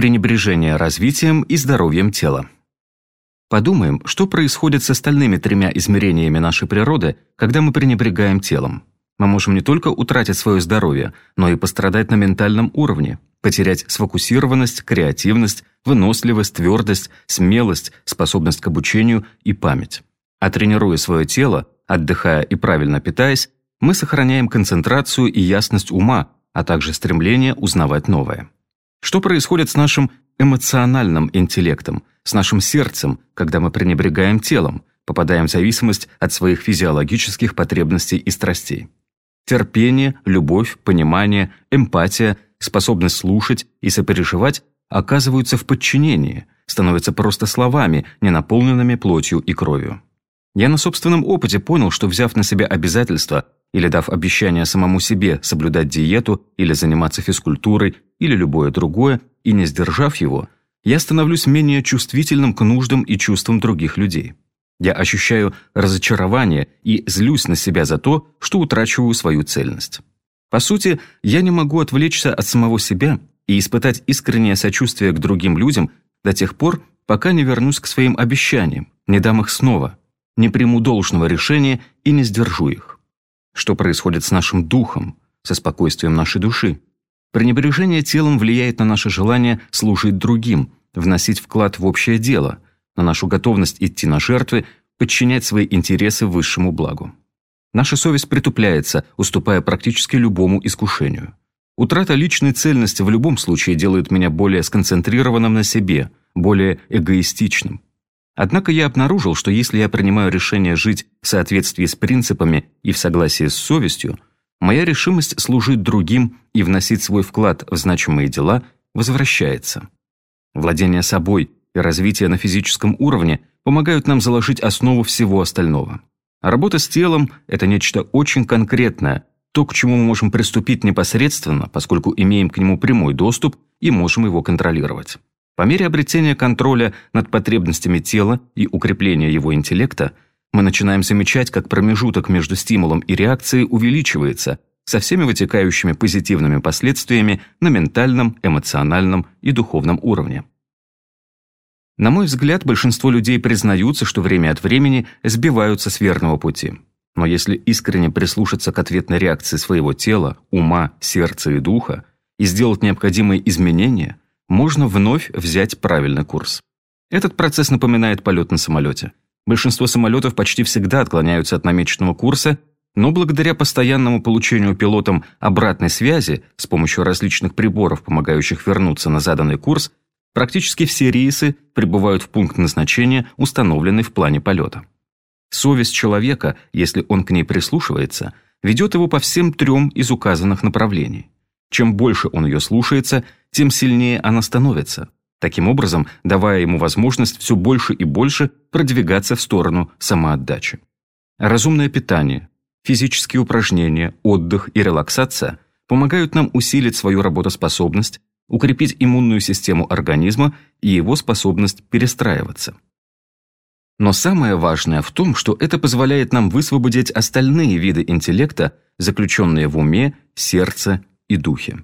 пренебрежение развитием и здоровьем тела. Подумаем, что происходит с остальными тремя измерениями нашей природы, когда мы пренебрегаем телом. Мы можем не только утратить свое здоровье, но и пострадать на ментальном уровне, потерять сфокусированность, креативность, выносливость, твердость, смелость, способность к обучению и память. А тренируя свое тело, отдыхая и правильно питаясь, мы сохраняем концентрацию и ясность ума, а также стремление узнавать новое. Что происходит с нашим эмоциональным интеллектом, с нашим сердцем, когда мы пренебрегаем телом, попадаем в зависимость от своих физиологических потребностей и страстей. Терпение, любовь, понимание, эмпатия, способность слушать и сопереживать оказываются в подчинении, становятся просто словами, не наполненными плотью и кровью. Я на собственном опыте понял, что взяв на себя обязательства или дав обещание самому себе соблюдать диету или заниматься физкультурой или любое другое, и не сдержав его, я становлюсь менее чувствительным к нуждам и чувствам других людей. Я ощущаю разочарование и злюсь на себя за то, что утрачиваю свою цельность. По сути, я не могу отвлечься от самого себя и испытать искреннее сочувствие к другим людям до тех пор, пока не вернусь к своим обещаниям, не дам их снова, не приму должного решения и не сдержу их. Что происходит с нашим духом, со спокойствием нашей души? Пренебрежение телом влияет на наше желание служить другим, вносить вклад в общее дело, на нашу готовность идти на жертвы, подчинять свои интересы высшему благу. Наша совесть притупляется, уступая практически любому искушению. Утрата личной цельности в любом случае делает меня более сконцентрированным на себе, более эгоистичным. Однако я обнаружил, что если я принимаю решение жить в соответствии с принципами и в согласии с совестью, моя решимость служить другим и вносить свой вклад в значимые дела возвращается. Владение собой и развитие на физическом уровне помогают нам заложить основу всего остального. работа с телом – это нечто очень конкретное, то, к чему мы можем приступить непосредственно, поскольку имеем к нему прямой доступ и можем его контролировать. По мере обретения контроля над потребностями тела и укрепления его интеллекта, мы начинаем замечать, как промежуток между стимулом и реакцией увеличивается со всеми вытекающими позитивными последствиями на ментальном, эмоциональном и духовном уровне. На мой взгляд, большинство людей признаются, что время от времени сбиваются с верного пути. Но если искренне прислушаться к ответной реакции своего тела, ума, сердца и духа и сделать необходимые изменения, можно вновь взять правильный курс. Этот процесс напоминает полет на самолете. Большинство самолетов почти всегда отклоняются от намеченного курса, но благодаря постоянному получению пилотом обратной связи с помощью различных приборов, помогающих вернуться на заданный курс, практически все рейсы прибывают в пункт назначения, установленный в плане полета. Совесть человека, если он к ней прислушивается, ведет его по всем трем из указанных направлений. Чем больше он ее слушается, тем сильнее она становится, таким образом давая ему возможность все больше и больше продвигаться в сторону самоотдачи. Разумное питание, физические упражнения, отдых и релаксация помогают нам усилить свою работоспособность, укрепить иммунную систему организма и его способность перестраиваться. Но самое важное в том, что это позволяет нам высвободить остальные виды интеллекта, заключенные в уме, сердце и духе.